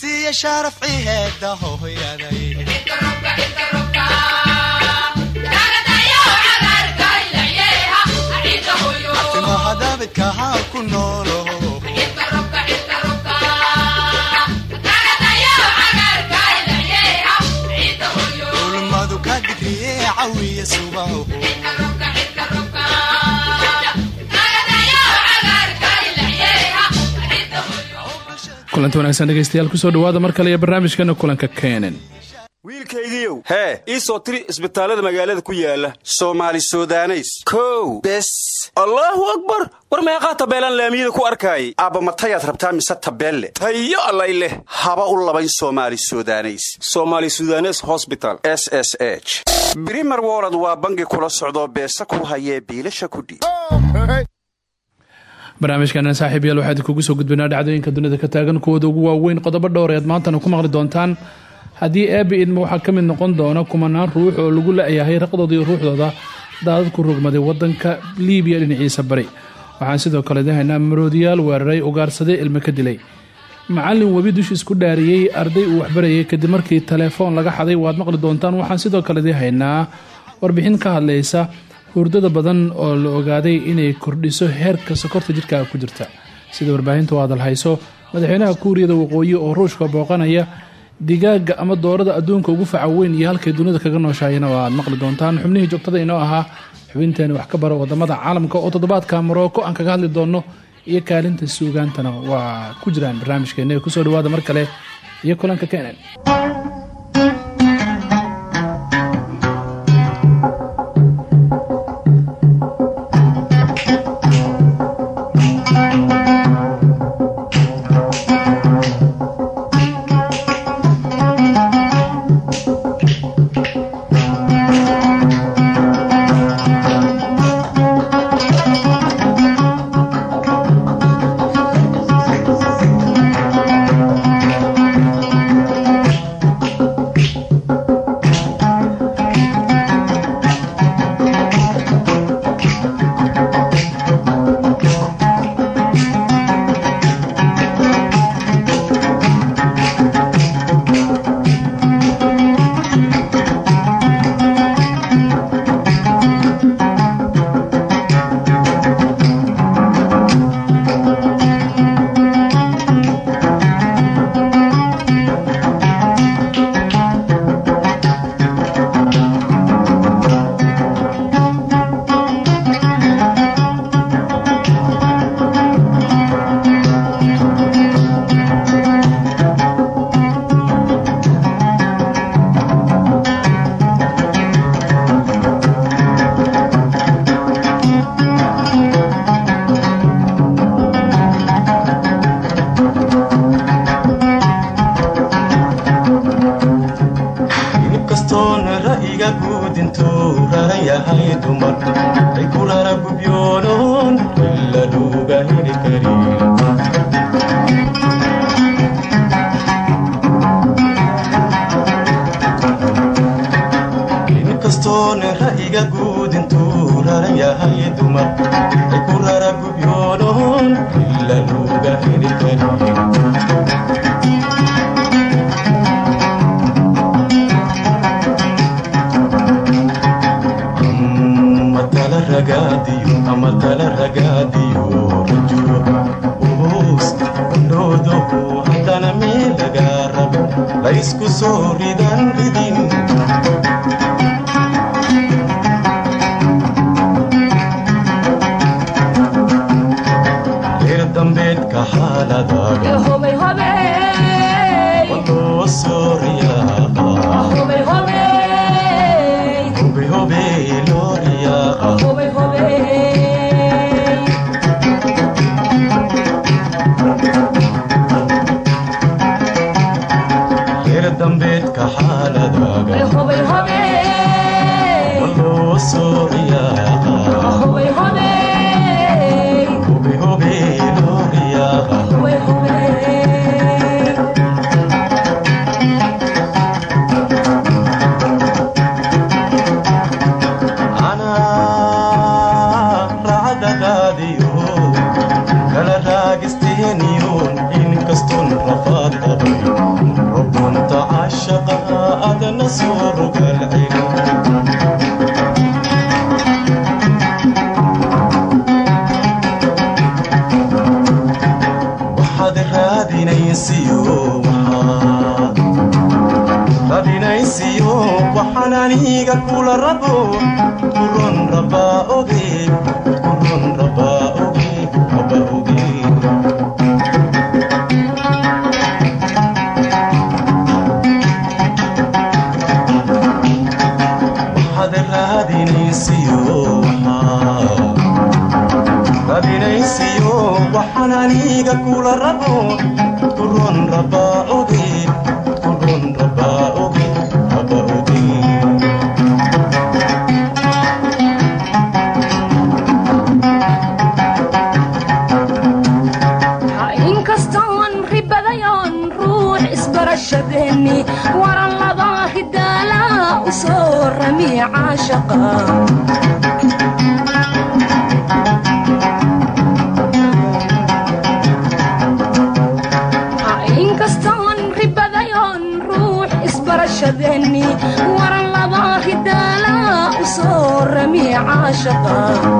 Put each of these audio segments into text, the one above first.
isiiya sharafciheeda hooyaday ku noolo ulmadu ka digriye cawiya subaho kulanti wanaagsan dhegeystayaal ku soo dhawaada mar kale iyo barnaamijkana kulanka kenen wiilkaygiiow hee ii soo tiri isbitaallada magaalada ku yaalla soomaali sudaneys. Kow. Bes. Allaahu akbar! War meeqaa tabeelaan laamiyada ku arkaayay? Aabba matayaad rabtaa mise tabeelle? Tayo allay leh. Haba u labayn soomaali sudaneys. Somaali sudanes hosbital s s h. Brimer wolod waa bangi kula socdoo beesa ku hayee biilasha kudhiib barnaamijkana saaxiib yaal waxaa idinkugu soo gudbaynaa dhacdooyinka dunida ka taagan kuwooda ugu waaweyn qodobo dhowr eed maantana ku maqli doontaan. Haddii eebbi idma waxaa ka mid noqon doona kumanaan ruux oo lagu la-yahay raqdooda iyo ruuxdooda daadad ku rogmaday wadanka liibiya dhinaciisa bari. Waxaan sidoo kale dahaynaa maroodiyaal weeraray ugaarsaday ilmo ka dilay. Macallin webi dushiis ku dhaariyey arday uu waxbarayay kadib markii telefoon laga xaday waad maqli doontaan. Waxaan sidoo kale dahaynaa warbixin ka hadlaysa hurdada badan oo la ogaaday inay kordhiso heerka sokorta jidhkaaga ku jirta. Sida warbaahinta u hadal hayso madaxweynaha kuuriyada waqooyi oo ruushka booqanaya digaaga ama doorada adduunka ugu faca weyn iyo halkay dunida kaga nooshahayna oo aad maqli doontaan xubnihii joogtada inoo ahaa xubinteeni wax ka bara waddamada caalamka oo toddobaadka morocco aan kaga hadli doono iyo kaalinta suugaantana waa ku jiraan barnaamijkeena ku soo dhawaada mar kale iyo kulanka kenen apaixonar.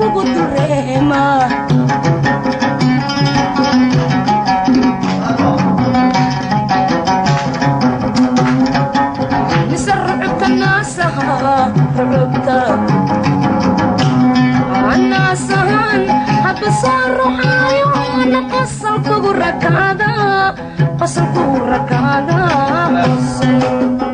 kugu dureema mise rucubka naasaha rucubka naasahan hadba soo rucaayo ana qosal kugu rakaada qosal kugu rakaada qosal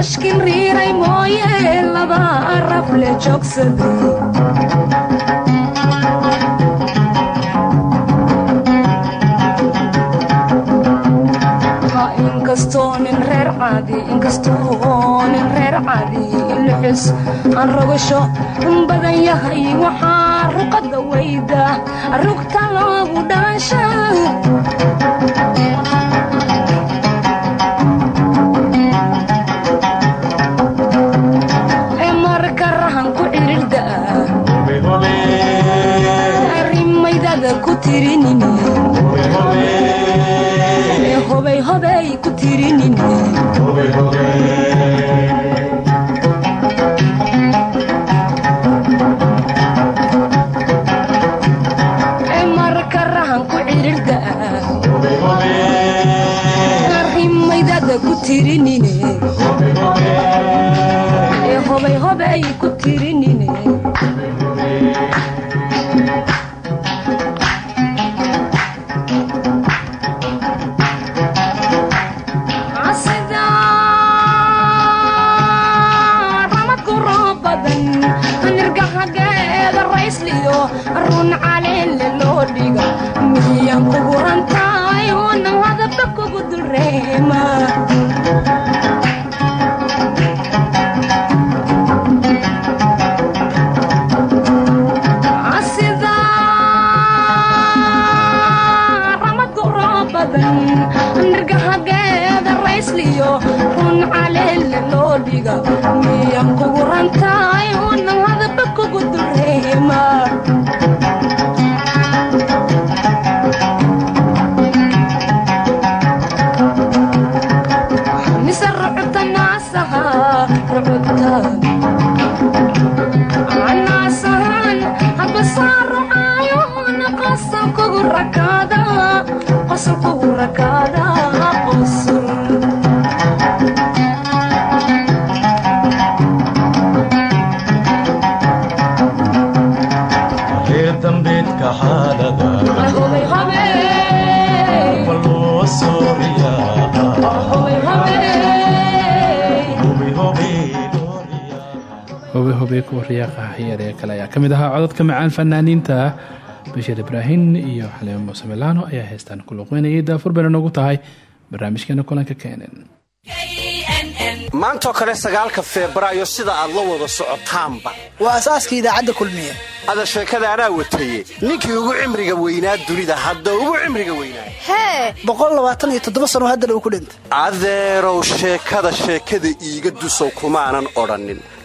ashkin riiray mooye laba rafle joogsaday inkastoo nin reer caadi inkastoo nin reer caadi lixis aan rogasho badan yahay waxaa ruqada weyda rugta loogu dhaansha hobay hobay ku tirinini run dhiga miyan kugu rantaay wana hadaba kugu dulreema ka mid ahaa codadka macaan fanaaniinta. Bashir ibraahim iyo xaliimo muuse milaano ayaa heestaan ku luqeynayay daafur bayna noogu tahay. Barnaamijkeena kulanka keenan maantoo kale sagaalka febraayo sida aad la wada socotaanba. Waa asaaska idaacadda kulmiye ada sheekada anaa wataye ninkii ugu cimriga weynaa dunida hadda ugu cimriga weynaa. Hee! Boqol labaatan iyo toddoba sano haddana uu ku dhintay. Adeerow sheekada sheekada iiga dusow kumaanan odhannin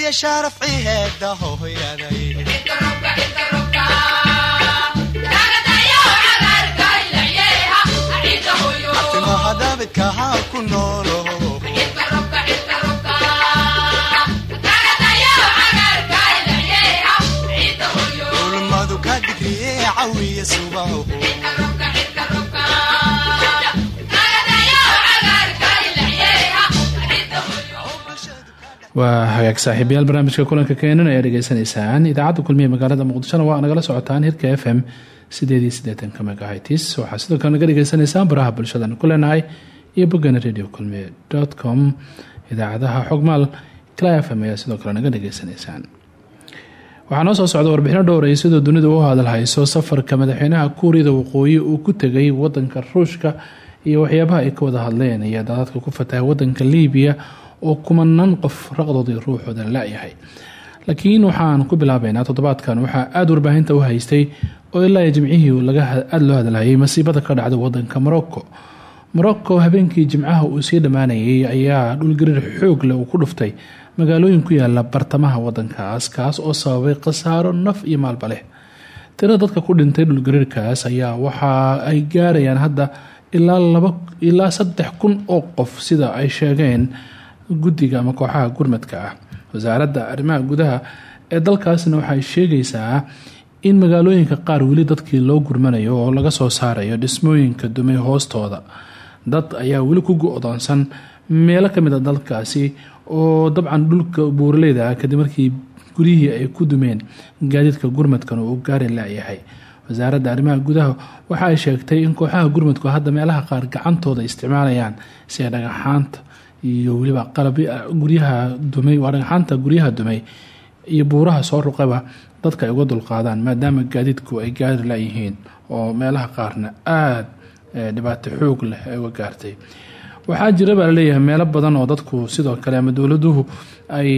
iyo sharaf ciheeda hooyaday hadabidkahaa ku noolo. Ulmadu ka dhigriye cawiya suba waa hagaag saaxiibayaal barnaamijka kulanka keenan ayaa dhegeysanaysaan idaacadda kulmiye magaalada muqdishona waa nagala socotaan hirka f m sideedii sideetanka megahitis waxaa sidoo kale naga dhegeysanaysaan baraha bulshadan ku leenahay iyo boggana radio kulmiye com. Idaacadaha xogmaal kla f m ayaa sidoo soo socda warbixino dhowray sidoo dunida u hadalhayso safarka madaxweynaha kuuriyada waqooyi uu ku tegay wadanka ruushka iyo waxyaabaha ay ka wada hadleen iyo daadadka ku fatahay wadanka liibiya oo kumanaan qof raqdoodii ruuxooda la-yahay laakiin waxaan ku bilaabeynaa toddobaadkan waxaa aada warbaahinta u haystay oo ilaa jimcihii aada loo hadalhayay masiibada ka dhacda wadanka morocco. Morocco habeenkii jimcaha uu sii dhammaanayay ayaa dhulgariir xoog leh ku dhuftay. Magaalooyin ku yaalla bartamaha wadankaas kaas oo sababay khasaaro naf iyo maalba leh. Tirada dadka ku dhintay dhulgariirkaas ayaa waxa ay gaarayaan hadda ilaa laba ilaa saddex kun oo qof sida ay sheegeen guddiga ama kooxaha gurmadka ah. Wasaaradda arrimaha gudaha ee dalkaasna waxay sheegaysaa in magaalooyinka qaar weli dadkii loo gurmanayo oo laga soo saarayo dhismooyinka dumay hoostooda. Dad ayaa weli ku go-doonsan meelo ka mid a dalkaasi oo dabcan dhulka buuraleyda ah kadib markii guryihii ay ku dumeen gaadiidka gurmadkan uu gaari laayahay wasaaradda arrimaha gudaha waxa ay sheegtay in kooxaha gurmadku hadda meelaha qaar gacantooda isticmaalayaan si ay dhagaxaanta iyo weliba qalab guryaha dumay waa dhagaxaanta guryaha dumay iyo buuraha soo ruqaba dadka ay uga dulqaadaan maadaama gaadiidku ay gaari layihiin oo meelaha qaarna aada dhibaato xoog leh ay uga gaartay. Waxaa jira baa meelo badan oo dadku sidoo kale ama dowladuhu ay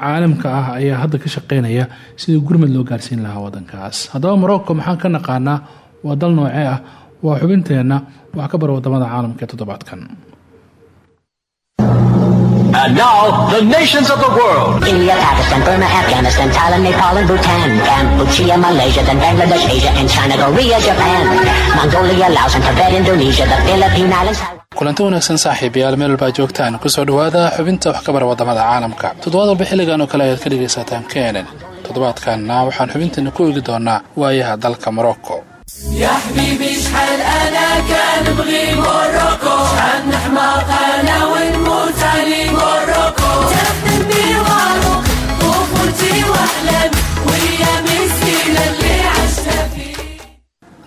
caalamka ah ayaa hadda ka shaqeynaya sidii gurmad loo gaarsiin lahaa wadankaas haddaba morocco maxaan ka naqaanaa waa dal noocee ah? Waa xubinteenna wax ka bara waddamada caalamka ee toddobaadkan And now, the nations of the world. India, Pakistan, Burma, Afghanistan, Thailand, Nepal, and Bhutan, Cambodia, Malaysia, then Bangladesh, Asia, and China, Korea, Japan, Mongolia, Laos, and Tibet, Indonesia, the Philippine Islands. kulanti wanaagsan saaxiibayaal meel walbaa joogtaan ku soo dhawaada xubinta wax ka bara caalamka toddobaad walba xilligan oo kale ayaad ka dhegaysataan kenen toddobaadkanna waxaan xubinteena ku eegi doonaa waayaha dalka morocco يا حبيبي شحال انا كان بغي موروكو شحال نحماق انا ونموت علي موروكو تفني والو طفولتي واحلامي وايامي السنه اللي عشت فيه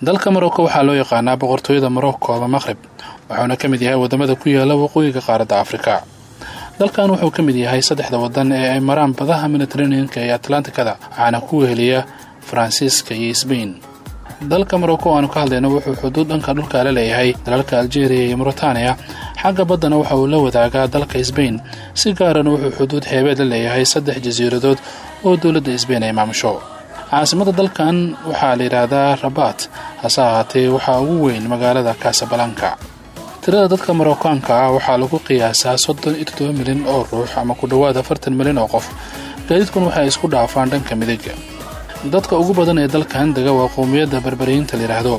dalka morocco waxaa loo yaqaanaa boqortooyada morocco ama maqrib wuxuuna ka mid yahay wadamada ku yaala waqooyiga qaaradda afrika dalkan wuxuu ka mid yahay saddexda wadan ee ay maraan badaha mediteraneanka ee atlantikada waxaana ku weheliya faransiiska iyo sbain dalka morocco aanu ka hadlayno wuxuu xuduud dhanka dhulka la leeyahay dalalka algeria iyo mauritania. Xagga baddana waxa uu la wadaagaa dalka sbain si gaarana wuxuu xuduud xeebeed la leeyahay saddex jasiiradood oo dowladda sbain ay maamusho. Caasimada dalkan waxaa la yidhaahdaa rabat. Hase ahaatee waxaa ugu weyn magaalada kasabalanka tirada dadka marookaanka ah waxaa lagu qiyaasaa soddon iyo toddoba milyan oo ruux ama ku dhowaad afartan milyan oo qof. Gaadiidkun waxay isku dhaafaan dhanka midiga dadka ugu badan ee dalkan dega waa qowmiyadda barbariyiinta layidhaahdo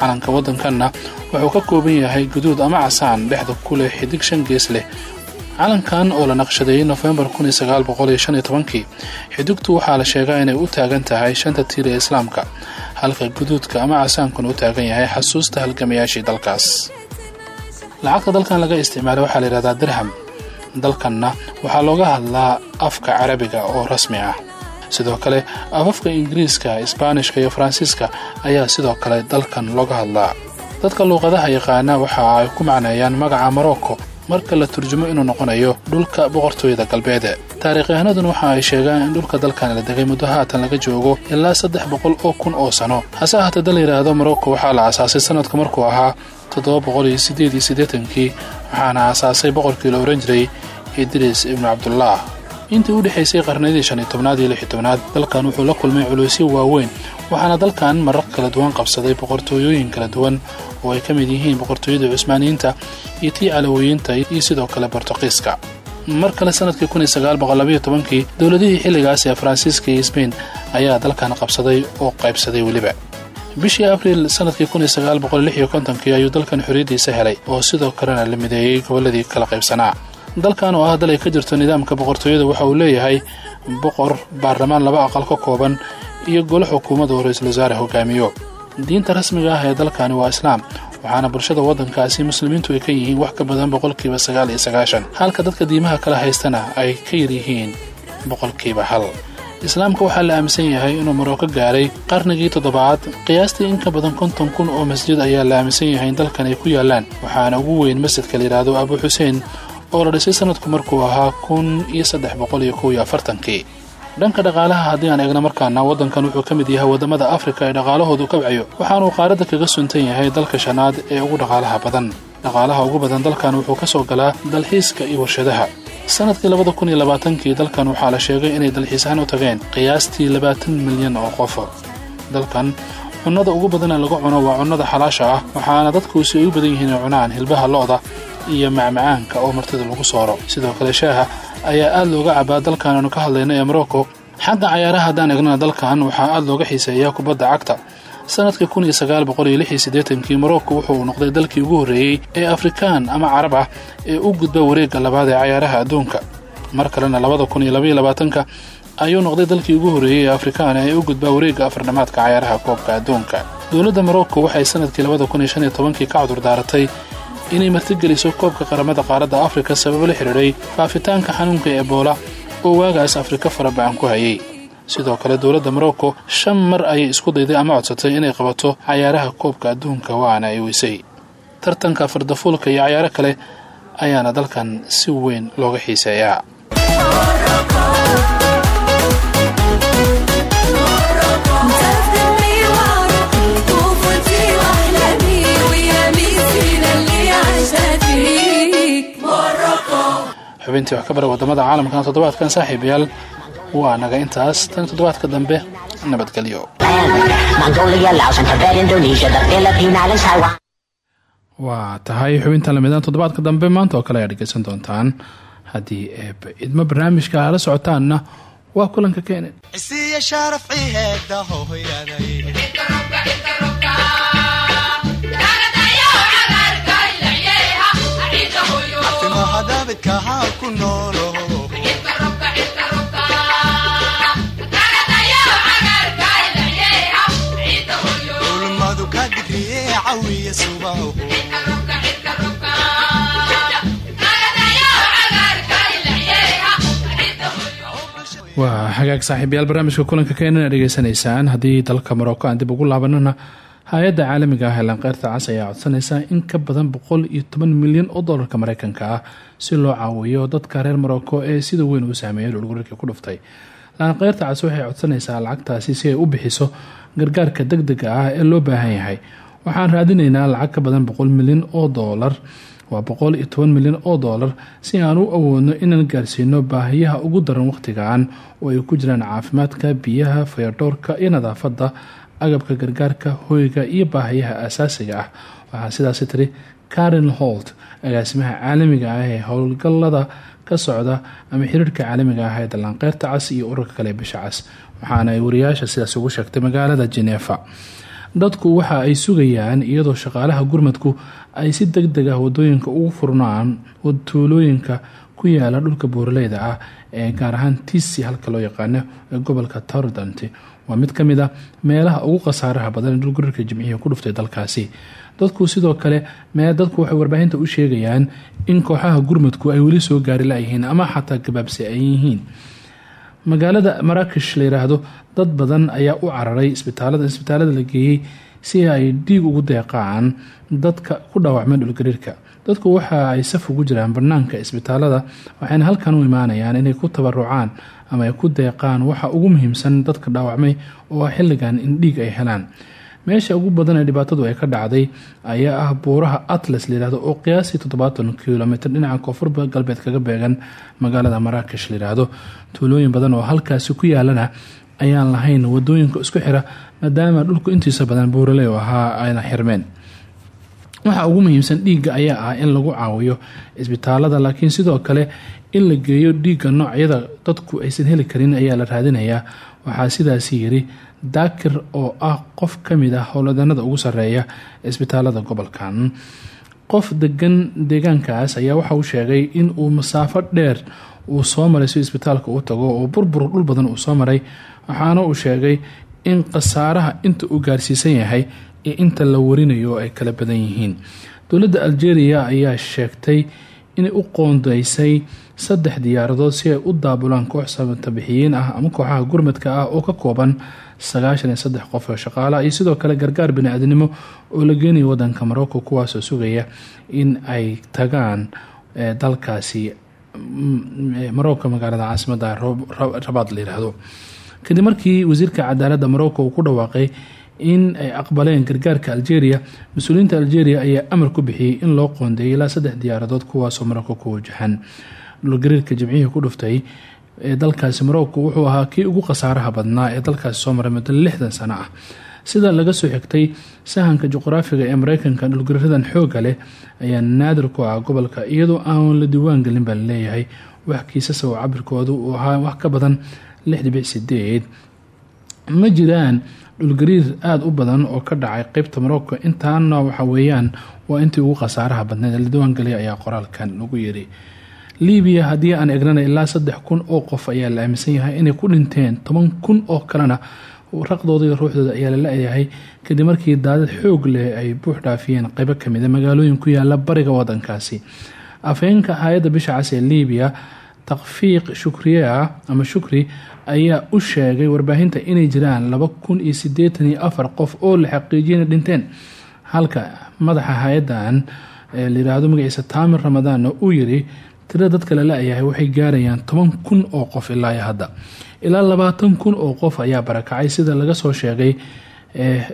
calanka waddankanna wuxuu ka kooban yahay guduud ama casaan dhexda ku leh xidig shan gees leh. Calankan oo la naqshadeeyey nofembar xidigtu waxaa la sheegaa inay u taagan tahay shanta tiir ee islaamka halka guduudka ama casaankuna u taagan yahay xasuusta halgamayaashii dalkaas. Lacagta dalkan laga isticmaalay waxaa layidhahdaa dirham. Dalkanna waxaa looga hadlaa afka carabiga oo rasmi ah sidoo kale afafka ingiriiska isbaanishka iyo faransiiska ayaa sidoo kale dalkan looga hadlaa. Dadka luuqadaha yaqaana waxa ay ku macneeyaan magaca morocco marka la turjumo inuu noqonayo dhulka boqortooyada galbeed taariikhyahanaduna waxa ay sheegaan in dhulka dalkan la degay muddo haatan laga joogo ilaa saddex boqol oo kun oo sano. Hase ahaatee dal layidhaahdo morocco waxaa la asaasay sanadku markuu ahaa toddoba boqol iyo sideed iyo siddeetankii waxaana asaasay boqorkii la ohan jiray idriis ibnu cabdullah intii u dhexaysay qarnadii shan iyo tobnaad iyo lix iyo tobnaad dalkan wuxuu la kulmay culuysyo waaweyn waxaana dalkan marar kala duwan qabsaday boqortooyooyin kala duwan oo ay ka mid yihiin boqortooyada cusmaaniyiinta iyo tii calawooyiinta iyo sidoo kale bortuqiiska mar kale sannadkii kii dowladihii xilligaas ee faransiiska iyo sbain ayaa dalkan qabsaday oo qaybsaday weliba. Bishii abriil sannadkii kii ayuu dalkan xorriyaddiisa helay oo sidoo kalena la mideeyey gobolladii kala qaybsanaa dalkan oo ah dal ay ka jirto nidaamka boqortooyada waxa uu leeyahay boqor baarlamaan laba aqal ka kooban iyo golo xukuumad oo ra'iisul wasaare hogaamiyo. Diinta rasmiga ah ee dalkani waa islaam waxaana bulshada waddankaasi muslimiintu ay ka yihiin wax ka badan boqolkiiba sagaal iyo sagaashan. Halka dadka diimaha kala haystana ay ka yaryihiin boqolkiiba hal. Islaamka waxaa la aaminsan yahay inuu maroko gaaray qarnigii toddobaad qiyaastii in ka badan konton kun oo masjid ayaa la aaminsan yahay in dalkan ay ku yaalaan waxaana ugu weyn masjidka la yidhaahdo abu xuseen oo la dhisay sanadku markuu ahaa kun iyo saddex boqol iyo kow iyo afartankii. Dhanka dhaqaalaha haddii aan eegno markaana waddankan wuxuu ka mid yahay waddamada afrika ee dhaqaalahoodu kabcayo waxaanuu qaaradda kaga suntan yahay dalka shanaad ee ugu dhaqaalaha badan. Dhaqaalaha ugu badan dalkan wuxuu ka soo galaa dalxiiska iyo warshadaha. Sanadkii labada kun iyo labaatankii dalkan waxaa la sheegay inay dalxiisahaan u tageen qiyaastii labaatan milyan oo qof. Dalkan cunnada ugu badana laga cuno waa cunnada xalaasha ah waxaana dadkuusi ay u badan yihiin ay cunaan hilbaha lo-da iyo macmacaanka oo martida lagu sooro. Sidoo kale shaaha ayaa aad looga cabaa dalkan aanu ka hadlayna ee morocco xagga cayaaraha haddaan egnana dalkan waxaa aad looga xiiseeyaa kubadda cagta. Sanadkii kun iyo sagaal boqol iyo lix siddeetankii morocco wuxuu noqday dalkii ugu horreeyey ee afrikaan ama carab ah ee u gudba wareegga labaad ee cayaaraha adduunka. Mar kalena labada kun iyo labaiyo labaatanka ayuu noqday dalkii ugu horreeyey ee afrikaan ee u gudba wareegga afardhamaadka cayaaraha koobka adduunka. Dowladda morocco waxay sannadkii labada kun iyo shan iyo tobankii ka cudur daaratay inay martigeliso koobka qaramada qaaradda afrika sababo la xidhiidhay faafitaanka xanuunka ebola oo waagaas afrika farabacan ku hayay. Sidoo kale dowladda morocco shan mar ayay isku dayday ama codsatay inay qabato cayaaraha koobka adduunka waana ay weysay. Tartanka fardafuulka iyo cayaaro kale ayaana dalkan si weyn looga xiiseeyaa xubintii wax ka bara waddamada caalamkan toddobaadkan saaxiibayaal. Waa naga intaas tan toddobaadka dambe nabadgelyo waa tahay xubintan lamidaan toddobaadka dambe maanta oo kale dhegeysan doontaan. Haddii eeb idmo barnaamijka ala socotaanna waa kulanka keene ku noolo ulmadu ka cawiya subaho waa hagaag saaxiibayaal barnaamijka kulanka keenana dhegeysanaysaan haddii dalka morocco aan dib ugu laabanana hay'adda caalamiga ah ee lanqeyrta cas ayaa codsanaysa in ka badan boqol iyo toban milyan oo doolarka mareykanka ah si loo caawiyo dadka reer morocco ee sida weyn uu saameeyay dhulgurarkii ku dhuftay. Lanqeyrta cas waxay codsanaysaa lacagtaasi si ay u bixiso gargaarka deg dega ah ee loo baahan yahay. Waxaan raadinaynaa lacag ka badan boqol milyan oo doolar waa boqol iyo toban milyan oo doolar si aan u awoodno inaan gaarsiino baahiyaha ugu daran wakhtigan oo ay ku jiraan caafimaadka biyaha fayadhoorka iyo nadaafadda agabka gargaarka hoyga iyo baahiyaha aasaasiga ah. Waxaa sidaasi tiri karen holt agaasimaha caalamiga ah ee howlgalada ka socda ama xiriirka caalamiga ah ee dallaanqeyrta cas iyo ururka kale bisha cas. Waxaana ay wariyaasha sidaas ugu sheegtay magaalada genefa dadku waxa ay sugayaan iyadoo shaqaalaha gurmadku ay si deg ah waddooyinka ugu furnaan tuulooyinka ku yaalla dhulka buuraleyda ah ee gaar ahaan tisi halka loo yaqaano ee gobolka tordant waa mid ka mid a meelaha ugu khasaaraha badan ee dhulgurarka jimcihi ku dhuftay dalkaasi. Dadku sidoo kale mee dadku waxay warbaahinta u sheegayaan in kooxaha gurmadku ay weli soo gaari layihiin ama xataa gabaabsi ay yihiin. Magaalada maraakish la yiraahdo dad badan ayaa u cararay isbitaalada isbitaalada la geeyey si ay dhiig ugu deeqaan dadka ku dhaawacmeen dhulgariirka dadku waxa ay saf ugu jiraan banaanka isbitaalada waxayna halkan u imaanayaan inay ku tabarucaan ama ay ku deeqaan waxa ugu muhiimsan dadka dhaawacmay oo ah xilligan in dhiig ay helaan. Meesha ugu badan ee dhibaatadu ay ka dhacday ayaa ah buuraha atlas layihahdo oo qiyaasii toddobaatan kilomitr dhinaca koonfur galbeed kaga beegan magaalada maraakish layidhaahdo tuulooyin badan oo halkaasi ku yaalana ayaan lahayn waddooyinka isku xira maadaama dhulku intiisa badan buuraley ahaa ayna xirmeen waxa ugu muhiimsan dhiigga ayaa ah in lagu caawiyo isbitaalada laakiin sidoo kale in la geeyo dhiigga noocyada dadku aysan heli karin ayaa la raadinayaa waxaa sidaasi yiri daakir oo ah qof ka mid ah howladanada ugu sareeya isbitaalada gobolkan. Qof degan deegaankaas ayaa waxa uu sheegay in uu masaafo dheer uu soo maray si isbitaalka u tago oo burbur dhul badan uu soo maray. Waxaana uu sheegay in khasaaraha inta uu gaarsiisan yahay iyo inta la warinayo ay kala badan yihiin. Dowladda algeria ayaa sheegtay inay u qoondeysay saddex diyaaradood si ay u daabulaan koox samatabixiyiin ah ama kooxaha gurmadka ah oo ka kooban sagaashan iyo saddex qof oo shaqaala iyo sidoo kale gargaar bani-aadnimo oo la geenayo wadanka morocco kuwaasoo sugaya in ay tagaan dalkaasi morocco magaalada caasimada rabaad la kadib markii wasiirka cadaalada morocco uu ku dhawaaqay in ay aqbaleen gargaarka algeria. Mas'uuliyiinta algeria ayaa amar ku bixiyey in loo qoondeeyay ilaa saddex diyaaradood kuwaasoo morocco ku wajahan. Dhulgariirka jimcihii ku dhuftay ee dalkaasi morocco wuxuu ahaa kii ugu khasaaraha badnaa ee dalkaasi soo maray muddo lixdan sano ah. Sida laga soo xigtay sahanka juqraafiga ee mareykanka dhulgariiradan xooga leh ayaa naadir ku ah gobolka iyadoo aan la diiwaan gelin baa la leeyahay wax kiisasa oo cabirkoodu uu ahaa wax ka badan lix dhibic sideed ma jiraan dhulgariir aada u badan oo ka dhacay qeybta morocco intaana waxa weeyaan waa intii ugu khasaaraha badneed ee la diiwaangeliya ayaa qoraalkan lagu yiri. Libiya haddii aan egnana ilaa saddex kun oo qof ayaa la aaminsan yahay inay ku dhinteen toban kun oo kalena raqdooda ruuxdooda ayaa la la-yahay. Kadib markii daadad xoog leh ay buux dhaafiyeen qeybo ka mid a magaalooyin ku yaalla bariga wadankaasi afheenka hay'adda bisha cas ee libiya takfiiq shukriya ama shukri ayaa u sheegay warbaahinta inay jiraan laba kun iyo sideetan iyo afar qof oo la xaqiijiyana dhinteen. Halka madaxa hay'adan layiraahdo magaciisa taamir ramadaanna uu yiri tirada dadka la la-yahay waxay gaarayaan toban kun oo qof ilaa hadda. Ilaa labaatan kun oo qof ayaa barakacay sida laga soo sheegay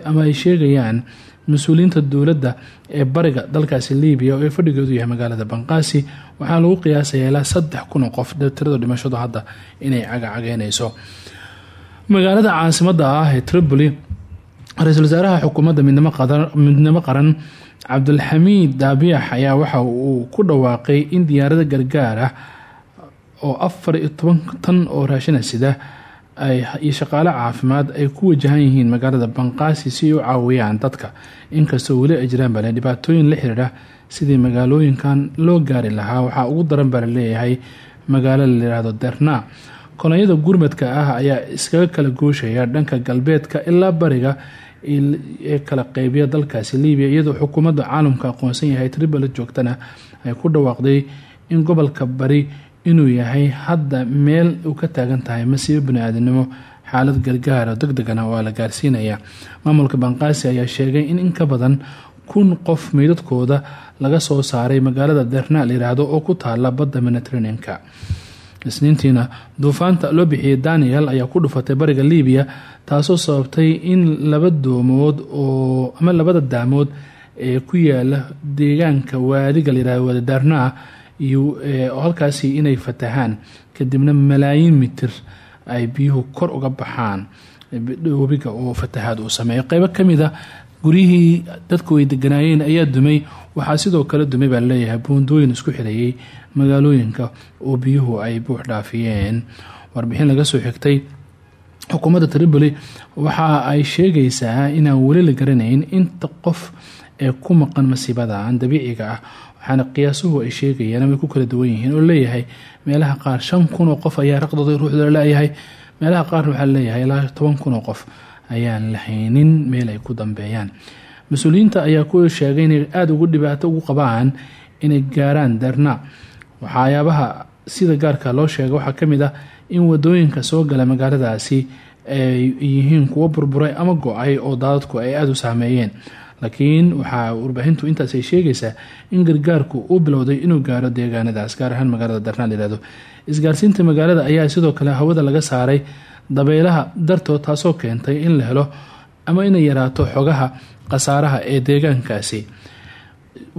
ama ay sheegayaan mas'uuliyiinta dowladda ee bariga dalkaasi libiya oo ay fadhigeedu yahay magaalada banqaasi waxaa lagu qiyaasayaa ilaa saddex kun oo qof tirada dhimashadu hadda inay cagacageynayso magaalada caasimada ah ee tripoli ra'iisul wasaaraha xukuumadda midnimo qaran cabdulxamiid daabiyax ayaa waxa uu ku dhawaaqay in diyaarada gargaar ah oo afar iyo toban tan oo raashina sida iyo shaqaale caafimaad ay ku wajahan yihiin magaalada banqaasi si ay u caawiyaan dadka. Inkastoo weli ay jiraan bale dhibaatooyin la xiriira sidii magaalooyinkan loo gaari lahaa waxaa ugu daran baa la leeyahay magaalo layiraahdo derna. Kolonyada gurmadka ah ayaa iskaga kala gooshaya dhanka galbeedka ilaa bariga ee kala qeybiya dalkaasi libiya iyadoo xukuumadda caalamka aqoonsan yahay tripoli joogtana ay ku dhawaaqday in gobolka bari inuu yahay hadda meel uu ka taagan tahay masiibo bani-aadamnimo xaalad gargaara deg degana waa la gaarsiinaya. Maamulka banqaasi ayaa sheegay in in ka badan kun qof meydadkooda laga soo saaray magaalada derna layiraahdo oo ku taala badda mediteraneanka isniintiina duufaanta loo bixiyay daniel ayaa ku dhufatay bariga libiya taasoo sababtay in laba doomood oo ama labada daamood ee ku yaalla deegaanka waadiga layirahdo wadadarna iyo halkaasi inay fatahaan kadibna malaayiin mitir ay biyuhu kor uga baxaan webiga oo fatahaad uu sameeyo. Qeybo ka mid a guryihii dadku ay deganaayeen ayaa dumay. Waxaa sidoo kale dumay baa la leeyahay buundooyin isku xirayay magaalooyinka oo biyuhu ay buux dhaafiyeen. Warbixin laga soo xigtay xukuumadda tripoli waxa ay sheegaysaa inaan weli la garanayn inta qof ee ku maqan masiibadan dabiiciga ah waxaana qiyaasuhu ay sheegayaan ama ku kala duwan yihiin. Oo leeyahay meelaha qaar shan kun oo qof ayaa raqdooda ruuxdooda la leeyahay meelaha qaarna waxaa la leeyahay ilaa toban kun oo qof ayaan lahaynin meel ay ku dambeeyaan. Mas'uuliyiinta ayaa ku sheegay inay aada ugu dhibaato ugu qabaan inay gaaraan derna waxyaabaha sida gaarka loo sheegay waxaa ka mid ah in waddooyinka soo gala magaaladaasi ay yihiin kuwo burburay ama go'ay oo daadadku ay aada u saameeyeen laakiin waxaa warbaahintu intaas ay sheegaysaa in gargaarku uu bilowday inuu gaaro deegaanadaas gaar ahaan magaalada darna layirahdo isgaarsiinta magaalada ayaa sidoo kale hawada laga saaray dabeelaha dartood taasoo keentay in la helo ama inay yaraato xogaha khasaaraha ee deegaankaasi.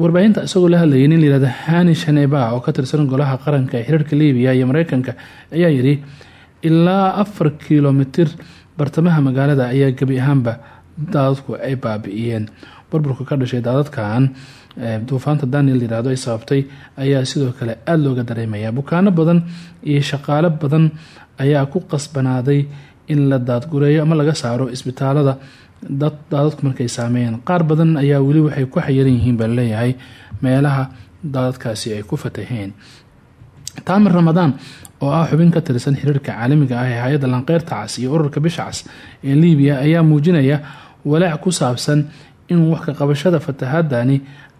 Warbaahinta isagoo la hadlayay nin layirahdo hani shaneba oo ka tirsan golaha qaranka ee xiriirka iyo mareykanka ayaa yidhi ilaa afar kilomitir bartamaha magaalada ayaa gebi ahaanba daadadku ay baabi'iyeen. Burburka ka dhashay daadadkan duufaanta daniel yiraahdo ay sababtay ayaa sidoo kale aada looga dareemaya bukaano badan iyo shaqaalo badan ayaa ku qasbanaaday in la daadgureeyo ama laga saaro isbitaalada daadadku markay saameeyeen qaar badan ayaa weli waxay ku xayiran yihiin baa meelaha daadadkaasi ay ku fataheen. Taamir ramadaan oo ah xubin ka tirsan xiriirka caalamiga ah ee hay'adda lanqeyrta cas iyo ururka bisha cas ee libiya ayaa muujinaya walaac ku saabsan in wax ka qabashada fatahaadani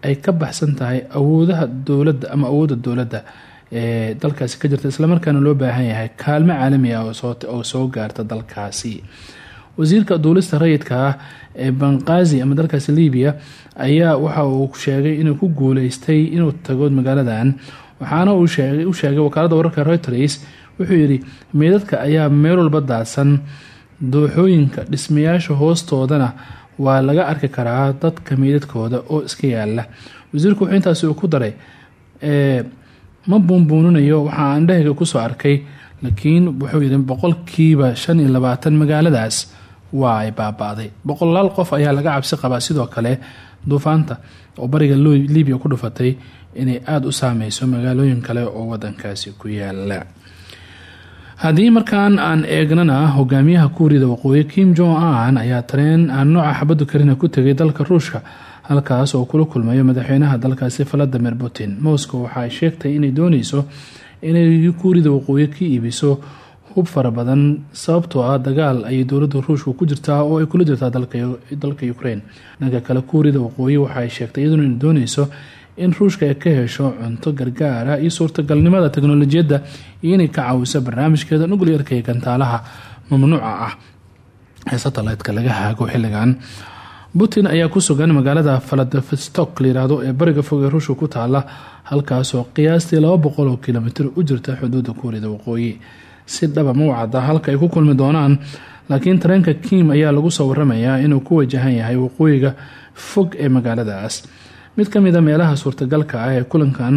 ay ka baxsan tahay awoodaha dowladda ama awoodda dowladda ee dalkaasi ka jirta islamarkaana loo baahan yahay kaalmo caalami ah oo soo gaarta dalkaasi. Wasiirka duulista rayidka ah ee banqaazi ama dalkaasi libiya ayaa waxa uu sheegay inuu ku guuleystay inuu tago magaaladan waxaana uu sheegay wakaalada wararka reuters wuxuu yidhi meydadka ayaa meel walba daadsan dooxooyinka dhismayaasha hoostoodana waa laga arki karaa dadka meydadkooda oo iska yaalla wasiirku wuxuu intaasi uu ku daray ma buunbuuninayo waxaa andhahayga ku soo arkay laakiin wuxuu yidhi boqolkiiba shan iyo labaatan magaaladaas waa ay baaba-day boqolaal qof ayaa laga cabsi qabaa sidoo kale duufaanta oo bariga libiya ku dhufatay inay aada u saameyso magaalooyin kale oo wadankaasi ku yaalla haddii markaan aan eegnana hogaamiyaha kuuriyada waqooyi kim jong an ayaa tareen aan nooca xabadu karina ku tegay dalka ruushka halkaas oo kula kulmayo madaxweynaha dalkaasi valadimir putin. Moscow waxa ay sheegtay inay dooneyso inay kuuriyada waqooyi ka iibiso hub fara badan sababtoo ah dagaal ayay dowladda ruushka ku jirtaa oo ay kula jirtaa dalka ukraine. Dhanka kale kuuriyada waqooyi waxa ay sheegtay iyaduna inay dooneyso in ruushka ay ka hesho cunto gargaara iyo suurtagalnimada teknolojiyadda iyo inay ka caawiso barnaamijkeeda nuclearka iyo gantaalaha mamnuuca ah ee satellite-ka laga haago xilligan. Putin ayaa ku sugan magaalada valadivostok layiraahdo ee bariga fog ee ruushka ku taala halkaasoo qiyaastii laba boqol oo kilomitir u jirta xuduudda kuuriyada waqooyi. Si dhaba mawcada halka ay ku kulmi doonaan laakiin tareenka kim ayaa lagu soo waramayaa inuu ku wajahan yahay waqooyiga fog ee magaaladaas mid ka mida meelaha suurtagalka ah ee kulankan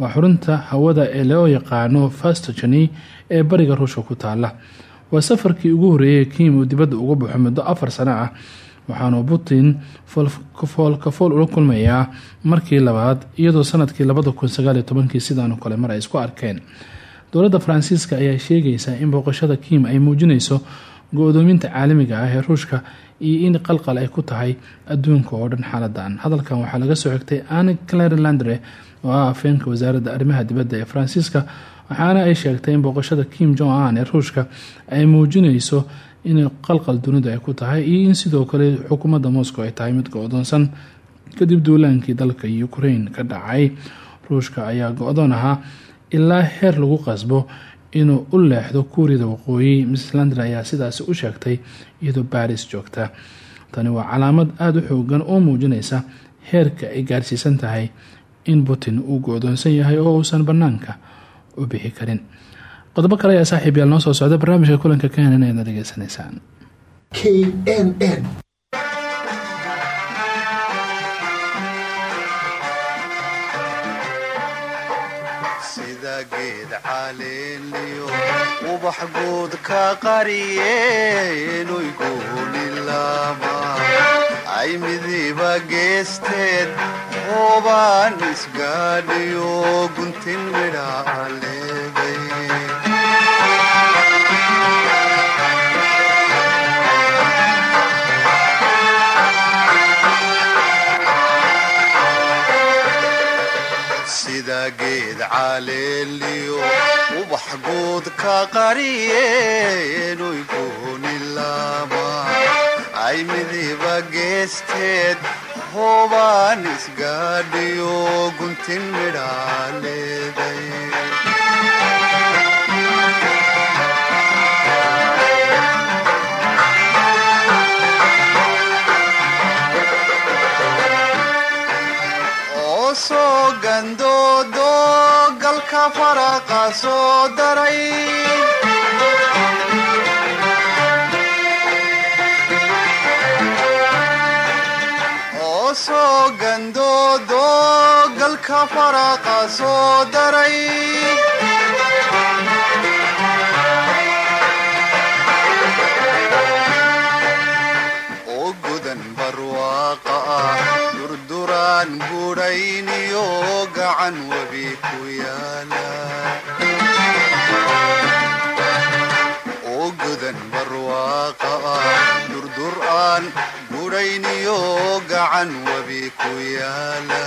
waa xurunta hawada ee loo yaqaano fastogeny ee bariga ruushka ku taala waa safarkii ugu horeeyay kim uu dibadda uga baxo muddo afar sano ah waxaanu putin foolkafool ula kulmayaa markii labaad iyadoo sannadkii labada kun kale mar ay isku arkeen. Dowladda faransiiska ayaa sheegaysa in booqashada kim ay muujineyso go-doominta caalamiga ah ee ruushka iyo in qalqal ay ku tahay adduunka oo dhan xaaladan. Hadalkan waxaa laga soo xigtay anne clarelandre oo ah afeenka wasaaradda arrimaha dibadda ee faransiiska waxaana ay sheegtay in booqashada kim jong an ee ruushka ay muujineyso in qalqal dunidu ay ku tahay iyo in sidoo kale xukuumadda moscow ay tahay mid go-doonsan kadib duulaankii dalka ukraine ka dhacay ruushka ayaa go-doon ahaa ilaa heer lagu qasbo inuu u leexdo kuuriyada waqooyi mrs lander ayaa sidaasi u sheegtay iyadoo baris joogta. Tani waa calaamad aada u xoogan oo muujinaysa heerka ay gaarsiisan tahay in putin uu go-doonsan yahay oo uusan banaanka u bixi karin. Qodobo kale ayaa saaxiib noo soo socda barnaamijka kulanka keenan eedna dhegeysanaysaan k n n ubax guud ka qariyeenuy guulilama ay midiba geesteed hoobaan isgaadhiyo guntin midhaa leeday sida geed caleeliyo ubax guud ka qariyeenuy guunilama ay midiba geesteed hoobaan isgaadhiyo guntin midhaa soo gandoodo galka faraqa soo daray oo soo gandoodo galka faraqa soo daray oo godan barwaaqa ah durduraan budhayniyo gacan webi ku yaalla oo godan barwaaqa ah durdur aan budhayniyo gacan webi ku yaalla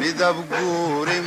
midab guurin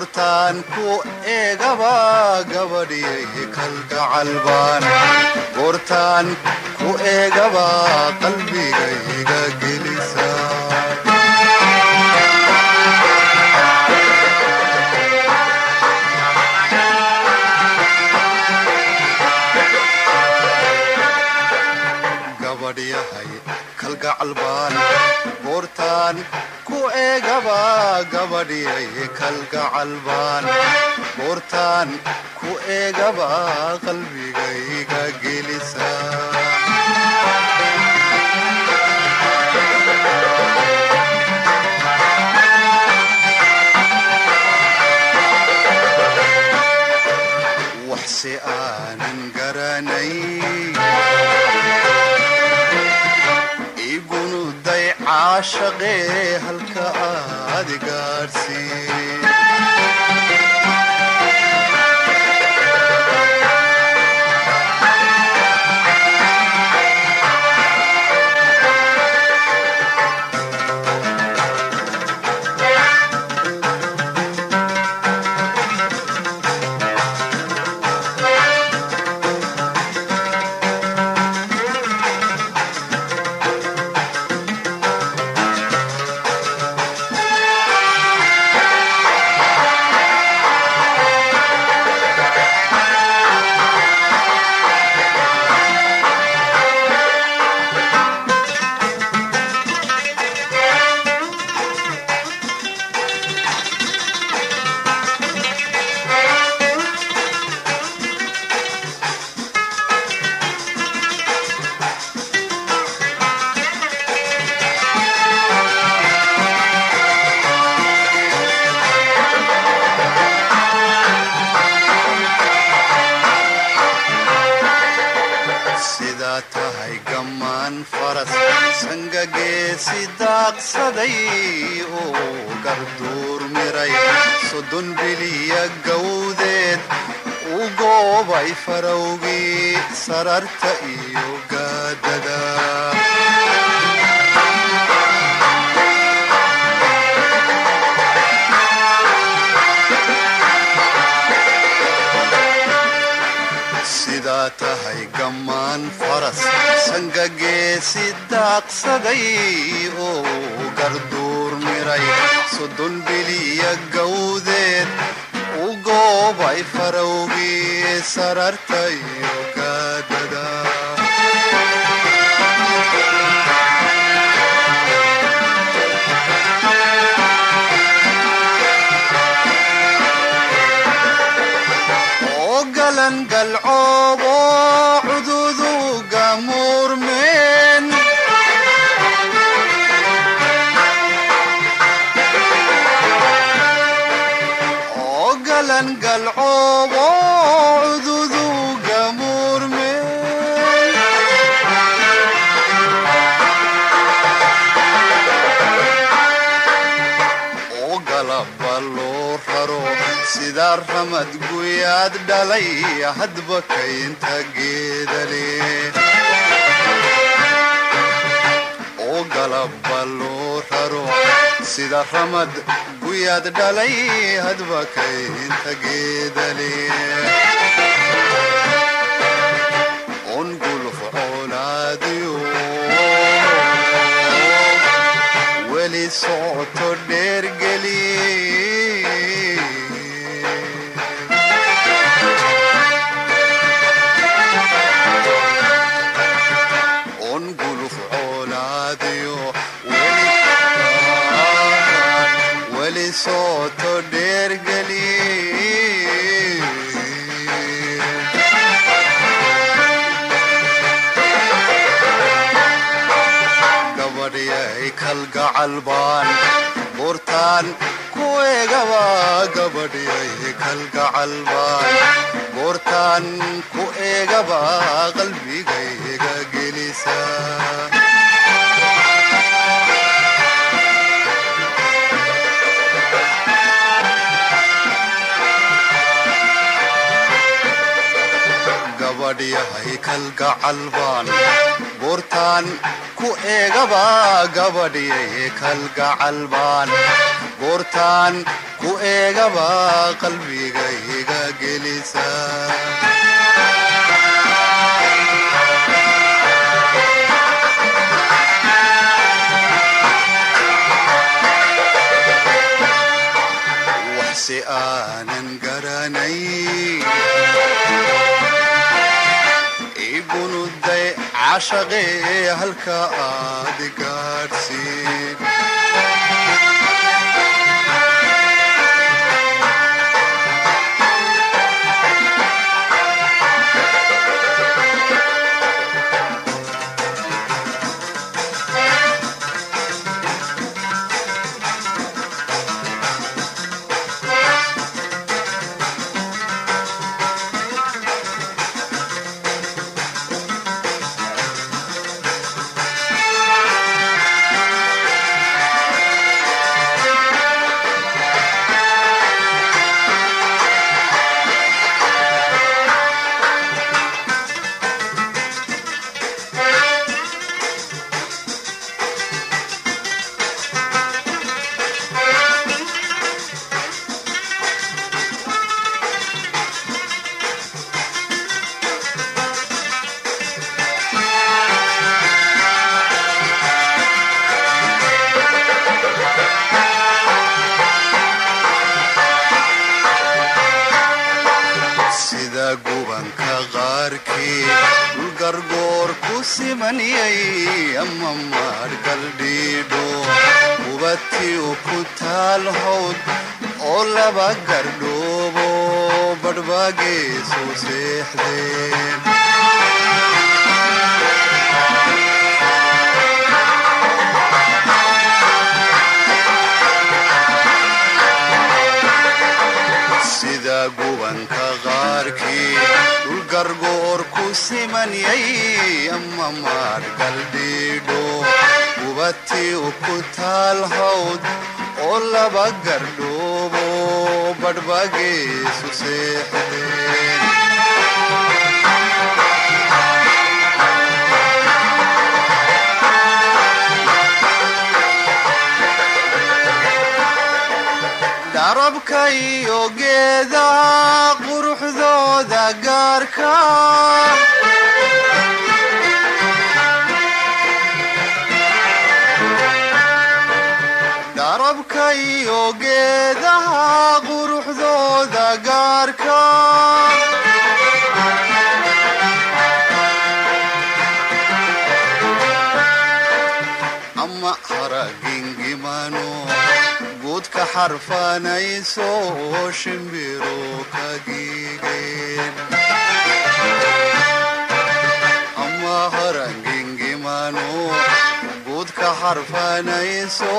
goortaan ku eegaba gabadh yahay kalgacal baan goortaan ku eegaba qalbigayga kalgacal baan goortaan ku eegaba qalbigayga gelisa. Waxse aanan garanay caashaqee halka aad gaadhsiin oo garduur miray soddon biliya gawdeed u goobay farowgii sararta iyo gaadada sidaa tahay gammaan faras sangageesi daaqsaday oo garduur miray biliya gawdeed u goobay farowgii sararta iyo gaadada ramad guyaad dhalay hadba kaynta geedale oo galaba loo raro sida ramad guyaad dhalay hadba kaynta geedale on guluf coolaadiyo weli socoto dheergeli gabadhyay kalgacal baan buurtaan ku eegaba gabadhyay kalgacalbaan goortaan ku eegaba qalbigayga gelisa gabadhyahay kalgacalbaan goortaan ku eegaba gabadhyay kalgacalbaan goortaan ku eegaba qalbigayga gelisa cashaqee halka aad gaadhsiin taal hawd oo laba gardhoobo badhbaageesu seexdeen gubanka qaarkii dhulgargoor ku simaniyay ama maadhgaldhiidho gubatiu ku taal hawd oo laba gardhoobo badhbaageesu seexdeen dharabka iyo geedaha quruxdooda gaarka iyo geedaha quruxdooda gaarka ama haragingimano guudka xarfanayso oo ka giigeen ama haragingimano xarfanayso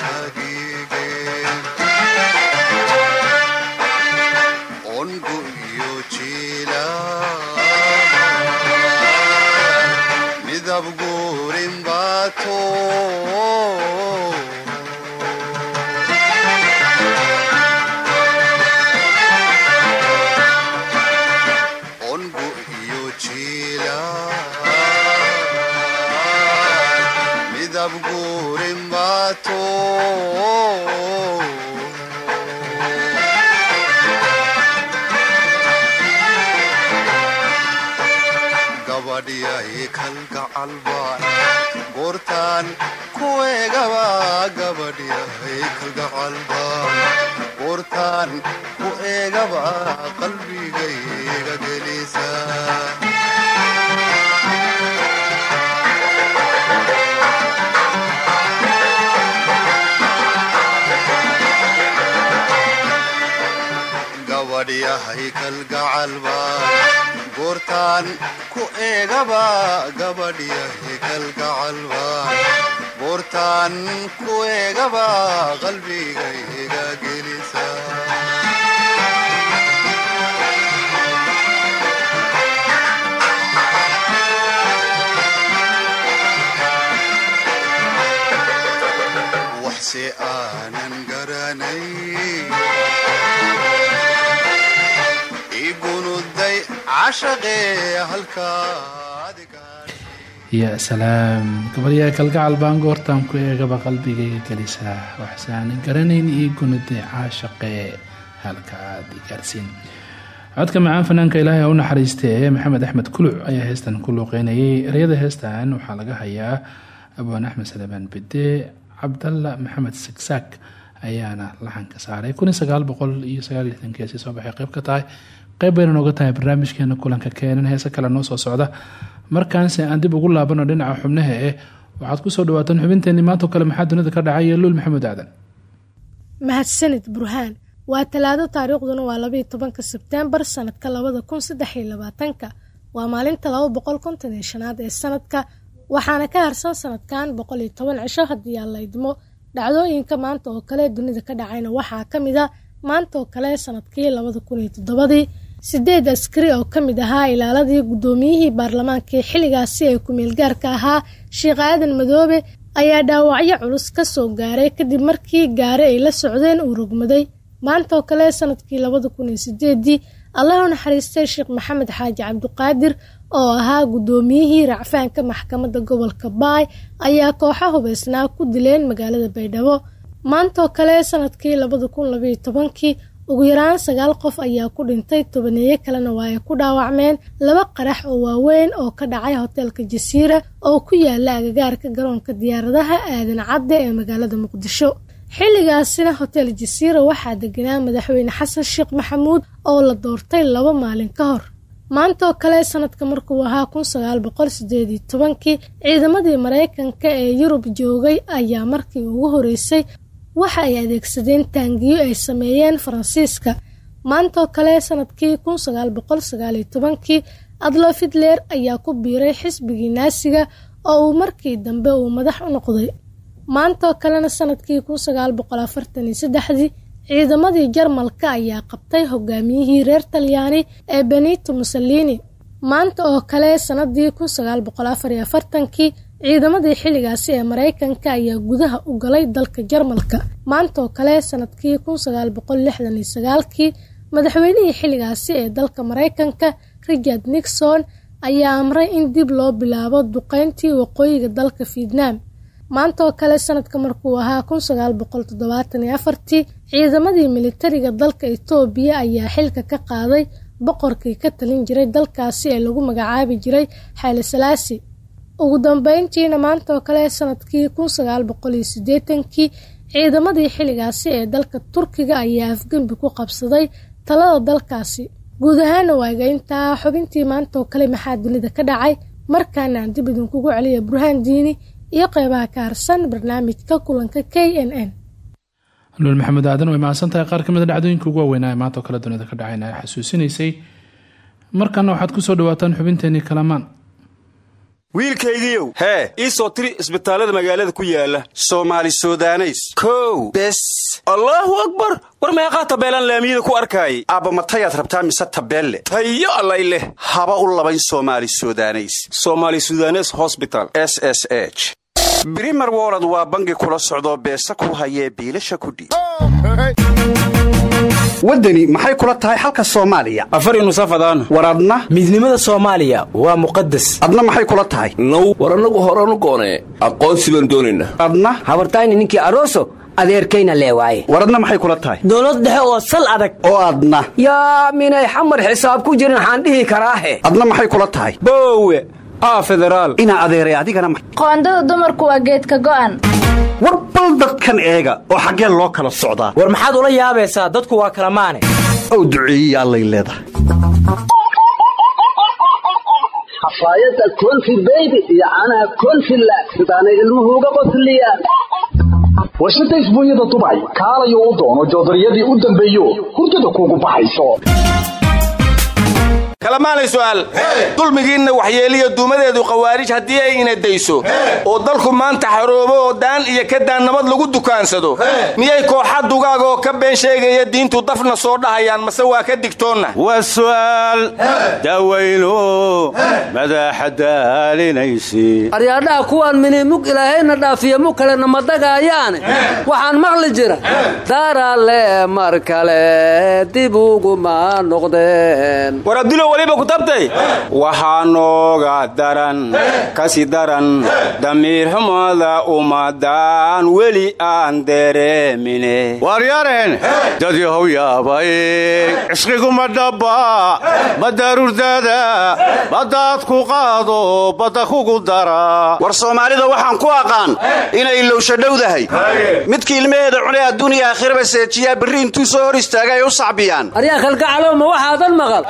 ka jiila midab guurin baato goortaan ku eegaba gabadhyay kalgacalbaan goortaan ku eegaba qalbigayga gelisa gabadhyahay kalgacalbaan goortaan ku eegaba gabadhyahay kalgacalbaan goortaan ku eegaba qalbigayga gelisa waxse ya salaam gabaryaa kalgacal baan goortaan ku eegaba qalbigayga gelisaa waxsaanan garanayn ii gunuday caashaqee halka aad i gaarsiin codka macaan fanaanka ilaahay ha u naxariista ee maxamed axmed kuluc ayaa heestan ku luuqeynayay ereyada heestan waxaa laga hayaa abwaan axmed salebaan bede cabdalla maxamed sagsaag ayaana laxanka saaray keesi soo baxay qeyb ka tahay qeyb bayna nooga tahay barnaamijkeena kulanka keenan heese kale noo soo socda. Markaanse aan dib ugu laabano dhinaca xubnaha eh waxaad ku soo dhawaataan xubinteenii maantao kale maxaa dunida ka dhacay luul maxamuud aadan. Mahadsanid burhaan waa talaado taariikhduna waa labaiyo tobanka sebteembar sanadka labada kun saddex iyo labaatanka. Waa maalinta laba boqol konton shanaad ee sanadka waxaana ka harsan sanadkan boqol iyo toban cisho haddii aan la idmo. Dhacdooyinka maanta oo kale dunida ka dhacayna waxaa ka mid a maanta oo kale sannadkii labada kun iyo toddobadii sideed askari oo ka mid ahaa ilaaladii guddoomiyihii baarlamaanka xilligaasi ee ku-meelgaarka ahaa sheekh aadan madoobe ayaa dhaawacyo culus ka soo gaaray kadib markii gaari ay la socdeen uu rogmaday maanta oo kale sannadkii labada kun iyo u naxariistay sheekh maxamed xaaji cabdiqaadir oo ahaa guddoomiyihii racfaanka maxkamadda gobolka baay ayaa kooxo hubeysnaa ku dileen magaalada baydhabo. Maanta oo kale sannadkii labada kun ugu yaraan sagaal qof ayaa ku dhintay tobaneeye kalena waa ay ku dhaawacmeen laba qarax oo waaweyn oo ka dhacay hoteelka jasiira oo ku yaalla agagaarka garoonka diyaaradaha aadan cadde ee magaalada muqdisho. Xilligaasina hotel jasiira waxaa deganaa madaxweyne xasan sheekh maxamuud oo la doortay laba maalin ka hor. Maanta oo kale sanadka markuu ahaa kun sagaal boqol sideed iyo tobankii ciidamadii maraykanka ee yurub joogay ayaa markii ugu horeysay waxa ay adeegsadeen taangiyo ay sameeyeen faransiiska. Maanta oo kale sannadkii kun sagaal boqol tobankii adlof hitler ayaa ku biiray xisbigii naasiga oo uu markii dambe uu madax u noqday. Maanta oo kalena sannadkii kun sagaal boqol afartan ciidamadii jarmalka ayaa qabtay hogaamiyihii reer talyaani ee benito mussolini. Maanta oo kale sanadii kun sagaal ciidamadii xilligaasi ee maraykanka ayaa gudaha u galay dalka jarmalka. Maanta oo kale sannadkii kun sagaal boqol sagaalkii madaxweynihii xilligaasi ee dalka maraykanka richard nixon ayaa amray in dib loo bilaabo duqeyntii waqooyiga dalka vietnam. Maanta oo kale sanadka markuu ahaa kun sagaal boqol toddobaatan afartii ciidamadii militariga dalka etoobiya ayaa xilka ka qaaday boqorkii ka talin jiray dalkaasi ee lagu magacaabi jiray xayle salaasi ugu dambeyntiina maanta oo kale sannadkii kun sagaal ciidamadii xilligaasi ee dalka turkiga ayaa afgembi ku qabsaday talada dalkaasi. Guud ahaana waageyntaa xubintii maanta oo kale maxaa dunida ka dhacay? Markaana aan dib idinkugu celiya burhaan diini iyo qeybaha ka harsan barnaamijka kulanka k n n. Luul maxamed aadan way mahadsan tahay qaar ka mid a dhacdooyinka ugu waaweynaa ee maanta oo kale dunida ka dhacayna ay xasuusinaysay. Markana waxaad ku soo dhawaataan xubinteenii kalamaan wiilkaygiiow hee ii soo tiri isbitaallada magaalada ku yaalla soomaali sudaneys. Kow. Bes. Allaahu akbar! War meeqaa tabeelaan laamiyada ku arkaayay aabba matayaad rabtaa mise tabeelle tayo allay leh. Haba u labayn soomaali sudaneys. Somaali sudanes hosbital s s h. Brimer wolod waa bangi kula socdoo beesa ku hayee biilasha kudhiib waddani maxay kula tahay xalka soomaaliya? Afar nusafadaan war adna? Midnimada soomaaliya waa muqadas adna maxay kula tahay? Now war annagu horanu goonee aqoonsi baan doonaynaa adna? Habartayni ninkii aroso adeerkayna lee waaye. War adna maxay kula tahay? Dowlad dhexe oo sal adag. Oo adna. Yaa minay xamar xisaab ku jirin waxaan dhihi karaahe adna maxay kula tahay? Boowe inaa adeeray adigana qoondada dumarku waa geedka go'an. War bal dadkan eega oo xaggeen loo kala socdaa. War maxaad ula yaabaysaa? Dadku waa kala maane. Ow duceeyey allay leedahay. Xafaayadda konfi beybi iyo caanaha konfila sidaanay ilmuhu uga qosliyaan warshada isbuunyada dubay kaalayo u doono joodariyadii u dambeeyo hurdada kuugu baxayso kalamaanay su'aal. Dulmigiinna waxyeeliyo duumadeedu khawaarij haddii ay inadayso. Oo dalku maanta xaroobo oo daan iyo ka daan nabad lagu dukaansado. Miyay kooxa dugaag oo ka been sheegaya diintu dafna soo dhahayaan mase waa ka digtoonna? Waa su'aal. Daawayno madaxa daalinaysi aryaadhaha kuwaan minimug ilaahayna dhaafiya mug kalena ma dagaayaane? Waxaan maqli jira daaraale mar kale dib uguma noqdeen abdulo weliba ku tabtay waxaa nooga daran kasi daran damiir xumada ummadaan weli aan dareemine. Waaryareen dad yahow yaabay cisqiguma dhabba madaarurdada baddaad ku qaado badda kugu dara. War soomaalida waxaan ku aqaan inay ilowsha dhowdahay. Midkii ilmaheeda cunay adduuniya aakhiraba seejiyaa birri intuu soo hor istaaga ay u sacbiyaan. Aryaa kalgacalow ma waxaadan maqal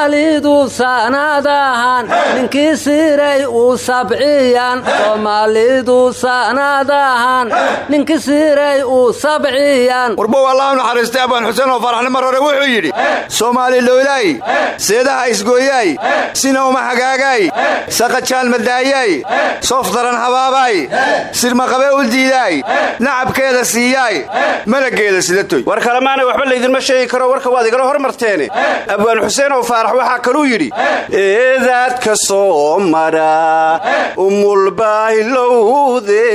soomaalidu saanaadahan ninkii siiray uu sabciyan soomaalidu saanaadahan ninkii siiray uu sabciyan warbow allah naxariistay abaan xuseen oo faraxni mar hore wuxuu yidhi soomaali lowlaay seedaha isgooyaay sina uma hagaagaay saqajaan madaayaay soof daran habaabaay sirmaqabee u diidaay nacabkeeda siiyaay malageeda sidatoy war kalemaana waxba laydinma sheegi karo warka waad igala hormarteene abwaan xuseen oo faarax waxaa kaluu yidhi eedaadka soo mara umulbaahilowde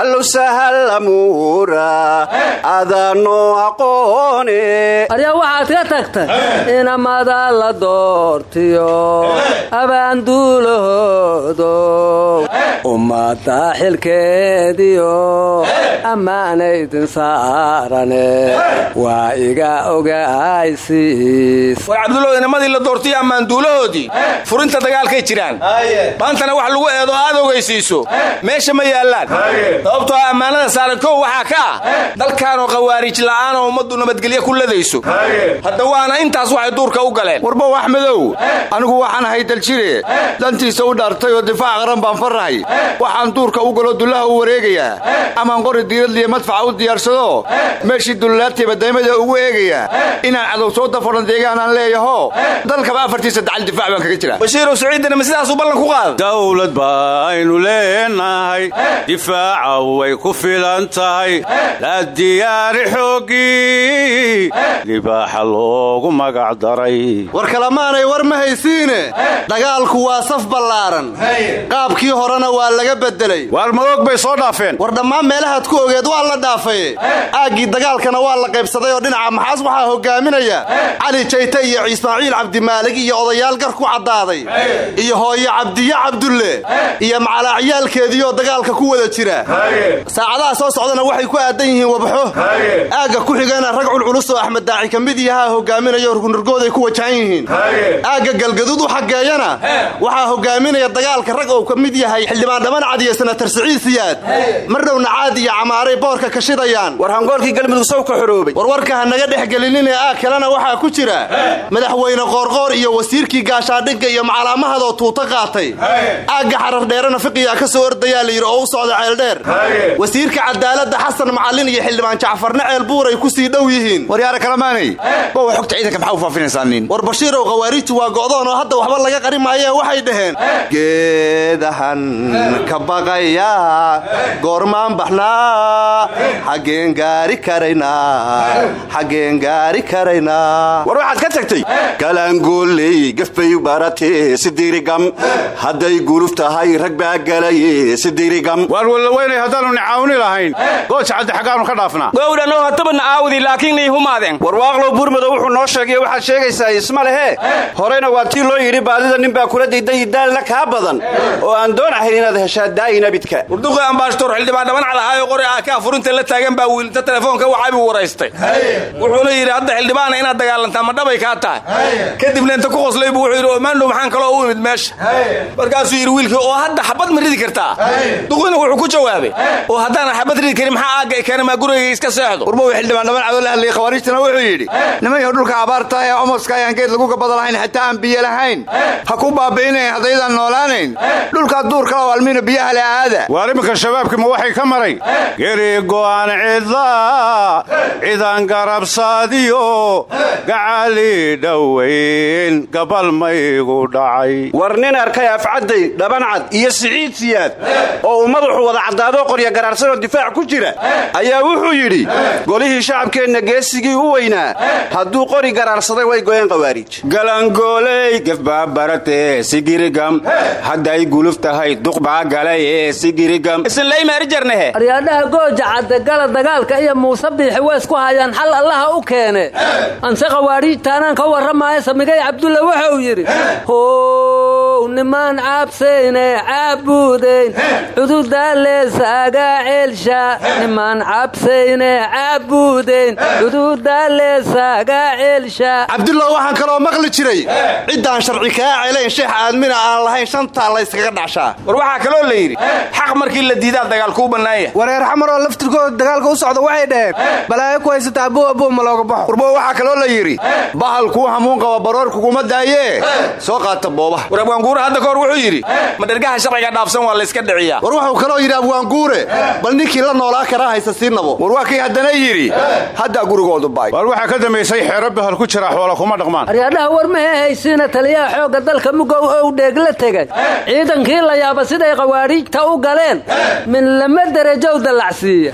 allow sahallamuura adanoo aqoone. Aryaa waxaad ka tagtay inamada la doortiyo abaanduulahoodow ummadda xilkeediyo ammaanaydin saarane waa iga ogaysiis inamadii la doortiyo ammaanduulahoodii furinta dagaalkay jiraan. Maantana wax lagu eedo aad ogaysiiso meesha ma yaallaan. Sababtoo ah ammaanada saaran kow waxaa ka ah. Dalkaanoo khawaarij la'aan oo ummaddu nabadgelyo ku ladayso. Hadda waana intaas waxay duurka u galeen. Warbow axmedow anigu waxaan ahay daljire. Dantiisa u dhaartay oo difaac qaran baan farahay waxaan duurka u galo dullaha u wareegayaa. Amaan qori diiradliya madfaca u diyaarsado. Meeshii dullalaadtay badaymada ugu eegayaa inaan cadow soo dafaran deegaanaan leeyaho dalkaba afartiisa dacal difaac baan kaga jiraa bashiirow siciidana ma sidaasuu ballan ku qaada dawlad baynu leenahay difaaca way ku filan tahay. La diyaari xooggii libaaxa loogu magac daray. War kalamaanay war ma haysiine? Dagaalku waa saf ballaaran. Qaabkii horena waa laga beddelay. Waar ma og bay soo dhaafeen? War dhammaan meelahaad ku ogeed waa la dhaafaye aaggii dagaalkana waa la qaybsaday oo dhinaca maxaas waxaa hogaaminaya cali jayte iyo ismaaciil cabdimaalig iyo odayaal gar ku caddaaday. Iyo hooyo cabdiye cabdulle. Iyo macalaaciyaalkeediioo dagaalka ku wada jira. Saacadaha soo socdana waxay ku aadan yihiin wabxo aagga ku xigana rag culculus oo axmed daaci ka mid yahaa hogaaminayo rgunurgooday ku wajahan yihiin. Aagga galgaduud u xaggeeyana waxaa hogaaminaya dagaalka rag ou ka mid yahay xildhibaan dhammancad iyo senatar siciid siyaad. Mardhowna caad iyo camaaray boorka ka shidayaan. War hangoolkii galmudug sow ka xoroobay. Warwarka ha naga dhex gelinine aag kalena waxaa ku jira madaxweyne qoorqoor iyo wasiirkii gaashaadhigga iyo macalaamahadoo tuuta qaatay. Aagga xarar dheerana fiqiyaa ka soo ordayaa layidhi oo u socda ceeldheer wasiirka cadaaladda xasan macallin iyo xildhibaan jacfarna ceel buuray ku sii dhow yihiin. Waryaara kalamaanay. Bowa xogta ciidanka maxaa u faafinaysaa nin? War bashiirow khawaariijtu waa go'doon oo hadda waxba laga qari maayee waxay dhaheen. Geedahan ka baqaya goormaan baxnaa xaggeen gaari karaynaa xaggeen gaari karaynaa war waxaad ka tagtay galaangooley gafbay baratee sidirigam. Hadday guluf tahay rag baa galaye sidirigam. Waar wallaweynay haddaannu nicaawni lahayn. Gooja caddi xaggaannu ka dhaafnaa. Gowdhanoo hatabadna aawdi laakiin nii humaadeen. Warwaaqlow buurmadow wuxuu noo sheegay waxaad sheegaysaa isma lehe. Horena waa tii loo yidhi baadida nin baa kula dayday daalna kaa badan. Oo aan doonahayn inaad heshaa daa'ina bidka. Warduqi ambaashtor xildhibaan dhabancad ahaayo qori ah kaa furinta la taagan baa wiilinta telefoonka waxaabuu waraystay. Wuxuuna yidhi hadda xildhibaana inaad dagaalantaa ma dhabay kaa tahay kadibna inta ku qoslay buu wuxuu yidhi omaandhow maxaan kaloo u imid meesha. Markaasuu yidhi wiilkii oo hadda xabad ma ridi kartaa? Duqina wuxuu ku jawaabay oo haddaan xabad ridi karin maxaa aagga keena maa gurigayga iska seexdo? Warbow xildhibaan dhabancadoo la hadlayay khawaarijtana wuxuu yidhi nimanyaho dhulka abaarta ee omoska ayaan geed lagu gabada lahayn xitaa aan biyo lahayn. Ha ku baabi'inayn haddaydaan noolaanayn. Dhulkaa duurkala almina biyaha le aada waar iminka shabaabkii ma waxay ka maray? Geri go'an cidla cidan garabsaadiyo gacali dhowayn gabal maygu dhacay. War nin arkay afcadday dhabancad iyo siciid siyaad oo uu madaxu wada caddaadoo qorya garaarsanoo difaac ku jira ayaa wuxuu yidhi golihii shacabkeenna geesigii u weynaa hadduu qori garaarsaday way go'een qawaariij galangooley gefbaabarate sigirigam hadday guluf tahay duqbaa galay ee sigirigam isinlaymaarijarnehe aryaadhaha gooja cadde gala dagaalka iyo muuse biixi way isku hayaan xal allaha u keene. Anse qawaadhiijtaanaan ka warramaayo samigay cabdulle wuxuu yidhi how nimaan cududaalleesaaga ceelsha cabdullah waxaan kaloo maqli jiray ciddaan sharci kaa celayn sheex aadmina aan lahayn shantaa layskaga dhacshaa war waxaa kaloo la yidhi xaq markii la diidaa dagaal kuu bannaanya wareer xamaroo laftirkooda dagaalka u socda waxay dhaheen balaayo ku haysata abuu abuu ma looga baxo. Warbo waxaa kaloo la yidhi bahal kuu hamuun qaba baroor kuguma daayee soo qaata boobaha war abwaanguure hadda kahor wuxuu yidhi ma dhergaha sharciga dhaafsan waa layska dhiciyaa. War wuxuu kaloo yidhi abwaanguure bal ninkii la noolaa karaa haysa sii nabo. War waa kii haddana yidhi haddaa gurigoodu baay. War waxaa ka dambaysay xeero bahal ku jira xoola kuma dhaqmaan. Aryaadhaha war mahee haysiina taliyaha xoogga dalka mugow ow dheeg la tegay. Ciidankii la yaaba siday qawaadhiijta u galeen. Min lama derajow dallacsiiya.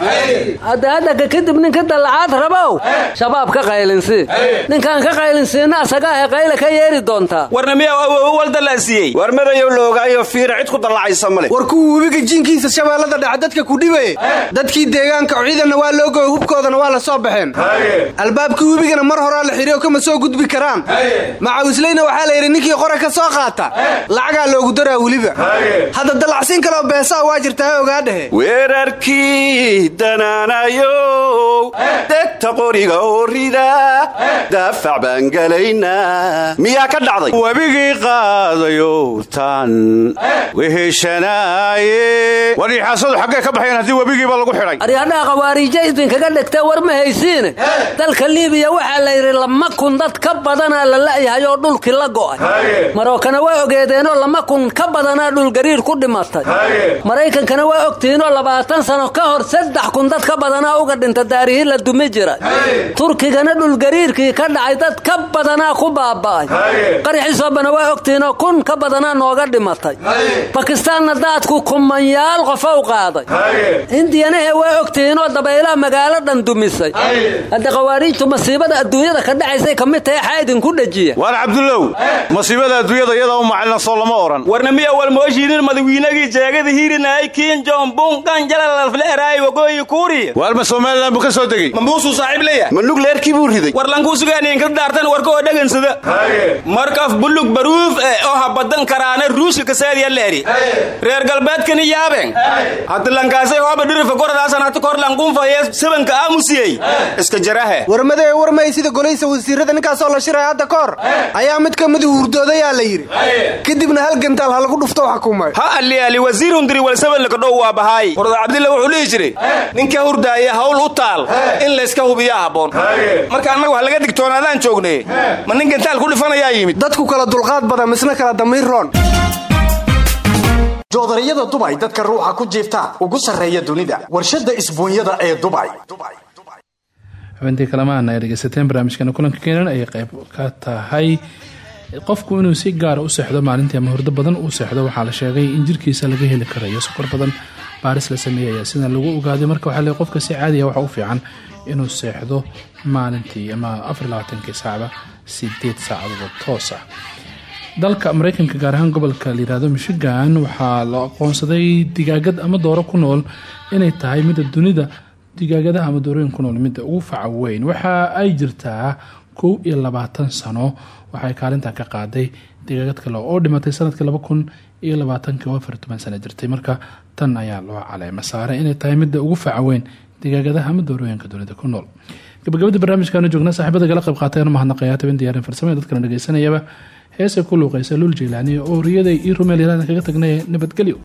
Hadda haddaga kadib ninka dallacaad rabow. Shabaab ka qaylinsii ninkaan ka qaylinsiinna asagaahe qayle ka yeeri doontaa warna miyaa awow wal dallaasiiyey war madayow loogaayo fiira cid ku dallacaysa male war kuwa webiga jiinkiisa shabeellada dhaca dadka ku dhibaye dadkii deegaanka ciidanna waa loo goy hubkoodana waa la soo baxeen. Albaabkii webigana mar horaa la xidhiyo kama soo gudbi karaan. Macawisleyna waxaa la yidhi ninkii qora ka soo qaata. Lacagaa loogu daraa weliba. Hadda dallacsiin kaloo beesaa waa jirtaa ogaadhehe weerarkii danaanayow degta qoriga oo rida daafac baan miyaa ka dhacday? Webigii qaadayow tan. Weheshanaaye wadhiixaasadu xaggee ka baxeen haddii webigiiba lagu xidhay. Aryaadhaha qawaariija idinkaga dhegtee war ma haysiine. Dalka liibiya waxaa la yidhi lama kun dad ka badanaa la la'yahay oo dhulkii la go'ay. Marookana waa ogeedeenoo lama kun ka badanaa dhulgariir ku dhimatay. Maraykankana waa ogtihiinoo labaatan sano ka hor saddex kun dad ka badanaa uga dhinta daarihii la dumi jiray. Turkigana dhulgariirkii ka dhacay dad ka badanaa ku baaba'ay. Qaraxiisoobana waa ogtihiinoo kun ka badanaa nooga dhimatay. Bakistaanna daadku kumanyaal qofow qaaday. Hindiyanahe waa ogtihiinoo dabaylaha magaalo dhan dumisay hadda qawaariijtu masiibada adduunyada ka dhacaysay ka mid tahay xaa idinku dhejiya waar cabdullow masiibada adduunyada iyadaa u macalinansoo lama odhan warna miya walmooshiinin madawiinagii jeegada hiirinaay kiin jombun ganjalalafleeraay wagooyi kuuriya waar ma somalilan buu ka soo degey ma muusuu saaxiib leeyahay? Ma nugleerkii buu riday? War lankuu sugaaniinka daartan warka oo dhagansada markaf buluug baruuf eh oo habadan karaana ruushka kasaadiya leeri. Reer galbeedkani yaabeen. Hadda lankaasay hooba dhirifa goradaasan hata kor lanqunfaye sabanka aamusiyey. Iska jarahe. Warmadee warmay sida golaysa wasiirada ninkaasoo la shiraya hadda kahor ayaa mid ka midi hurdoodayaa la yidhi. Kadibna hal gantaal ha lagu dhufto xukumay ha aliali wasiirun diri walsabanlaka dhow waa bahaay warda cabdilla wuxuu dhihi jiray ninka hurdaaya hawl u taal in layska hubiyaa habboon. Marka annagu ha laga digtoonaadaan joognay ma nin gantaal ku dhifanayaa yimid? Dadku kala dulqaad badan misna kala damiir roon. Joodariyada dubay dadka ruuxa ku jiifta ugu sarreeya dunida. Warshadda isbuunyada ee dubay xubintii kalemaana ay dhegeysateen barnaamijkeena kulanka keenan ayay qayb ka tahay. Qofku inuu si gaara u seexdo maalintii ama hurdo badan uu seexdo waxaa la sheegay in jirkiisa laga heli karayo. Sokor badan baaris la sameeyaya sida lagu ogaaday. Marka waxaa le qofka si caadiya waxa u fiican inuu seexdo maalintii ama afarlabaatankii saacba sideed saacadood toos ah dalka mareykanka gaar ahaan gobolka layihahdo michigan waxaa la aqoonsaday digaagad ama dooro ku nool inay tahay midda dunida. Digaagadaha ama doorooyin ku nool midda ugu faca weyn. Waxa ay jirtaa kow iyo labaatan sano. Waxay kaalintan ka qaaday digaagad kale oo dhimatay sannadkii laba kun iyo labaatanki oo toban sano jirtay. Marka tan ayaa loo caleema saaray inay tahay midda ugu faca weyn digaagadaha ama doorooyinka dunida ku nool gabagabada barnaamijkaanu joogna saaxiibada gala qayb qaatayanu mahadnaqayaa toban diyaarin farsamo dadkana dhegeysanayaba heesa ku luuqaysa luul jeylaani oo riyaday io rumeel kaga tagnay nabadgelyo